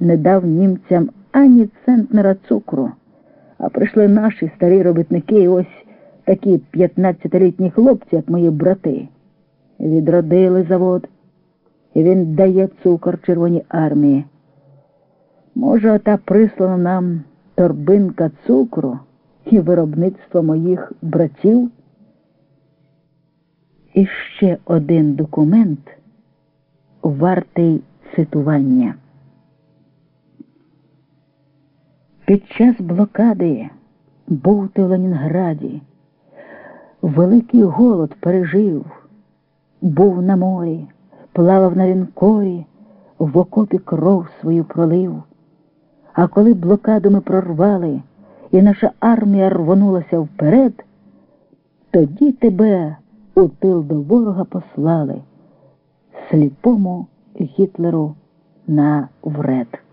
не дав німцям ані центнера цукру, а прийшли наші старі робітники, і ось такі 15-літні хлопці, як мої брати, відродили завод, і він дає цукор Червоній армії. Може, та прислана нам торбинка цукру і виробництво моїх братів? І ще один документ вартий цитування. Під час блокади був ти в Ленінграді, великий голод пережив, був на морі, плавав на лінкорі, в окопі кров свою пролив. А коли блокаду ми прорвали, і наша армія рвонулася вперед, тоді тебе у тил до ворога послали сліпому Гітлеру на вред.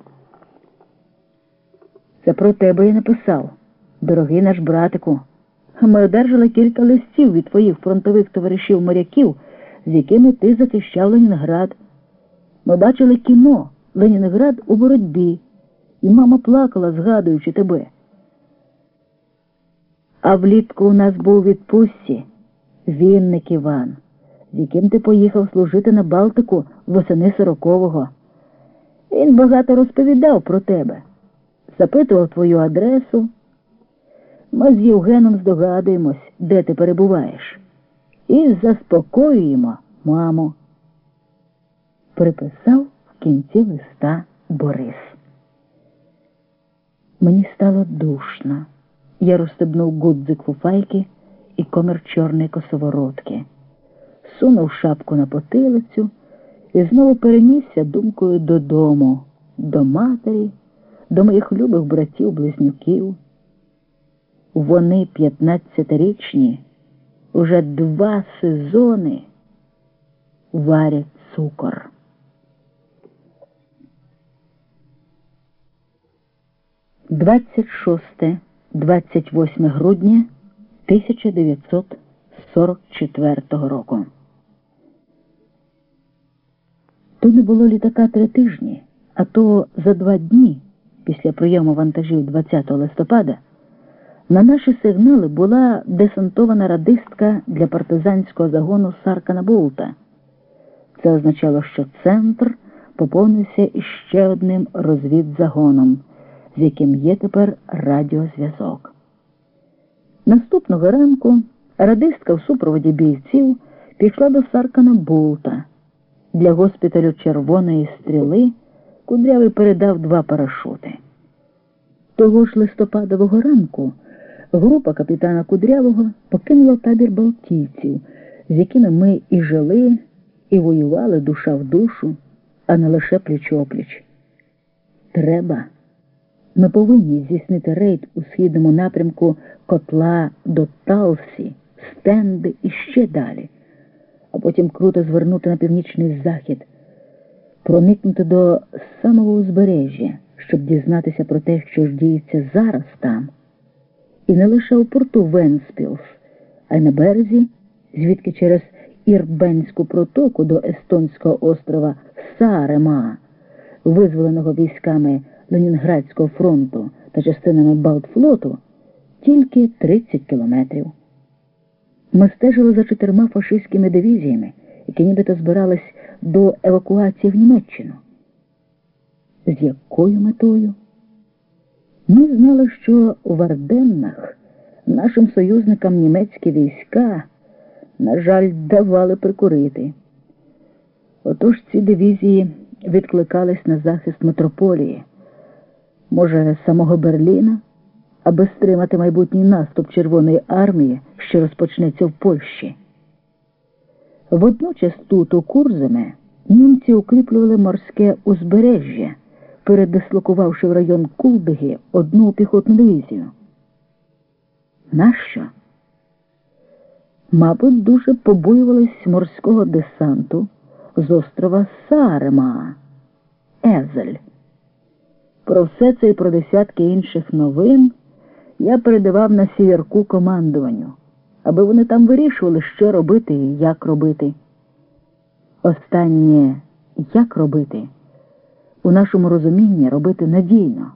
Це про тебе я написав, дорогий наш братику. Ми одержали кілька листів від твоїх фронтових товаришів моряків, з якими ти захищав Ленінград. Ми бачили кіно Ленінград у боротьбі, і мама плакала, згадуючи тебе. А влітку у нас був відпустці Вінник Іван, з яким ти поїхав служити на Балтику восени сорокового. Він багато розповідав про тебе, запитував твою адресу. Ми з Євгеном здогадуємось, де ти перебуваєш, і заспокоюємо маму. Приписав в кінці листа Борис. Мені стало душно. Я розстебнув гудзик фуфайки і комір чорної косоворотки, сунув шапку на потилицю і знову перенісся думкою додому, до матері, до моїх любих братів-близнюків. Вони, п'ятнадцятирічні, уже два сезони варять цукор. Двадцять шосте, двадцять восьме грудня 1944 року. То не було літака три тижні, а то за два дні після прийому вантажів 20 листопада на наші сигнали була десантована радистка для партизанського загону Саркана Болта. Це означало, що центр поповнився іще одним розвідзагоном, з яким є тепер радіозв'язок. Наступного ранку радистка в супроводі бійців пішла до Саркана Болта. Для госпіталю Червоної стріли кудрявий передав два парашути. Того ж листопадового ранку група капітана Кудрявого покинула табір Балтійців, з якими ми і жили, і воювали душа в душу, а не лише пліч опліч. Треба. Ми повинні здійснити рейд у східному напрямку котла до Талсі, стенди і ще далі, а потім круто звернути на північний захід, проникнути до самого узбережжя, щоб дізнатися про те, що ж діється зараз там. І не лише у порту Венспілс, а й на березі, звідки через Ірбенську протоку до Естонського острова Сарема, визволеного військами Ленінградського фронту та частинами Балтфлоту, тільки 30 кілометрів. Ми стежили за чотирма фашистськими дивізіями, які нібито збирались до евакуації в Німеччину. З якою метою? Ми знали, що в Арденнах нашим союзникам німецькі війська, на жаль, давали прикурити. Отож ці дивізії відкликались на захист метрополії, може, самого Берліна, аби стримати майбутній наступ Червоної армії, що розпочнеться в Польщі. Водночас тут, у Курземе, німці укріплювали морське узбережжя передислокувавши в район Кулдиги одну піхотну дивізію. Нащо? Мабуть, дуже побоювались морського десанту з острова Сарема, Езель. Про все це і про десятки інших новин я передавав на сіверку командуванню, аби вони там вирішували, що робити і як робити. Останнє як робити у нашому розумінні робити надійно.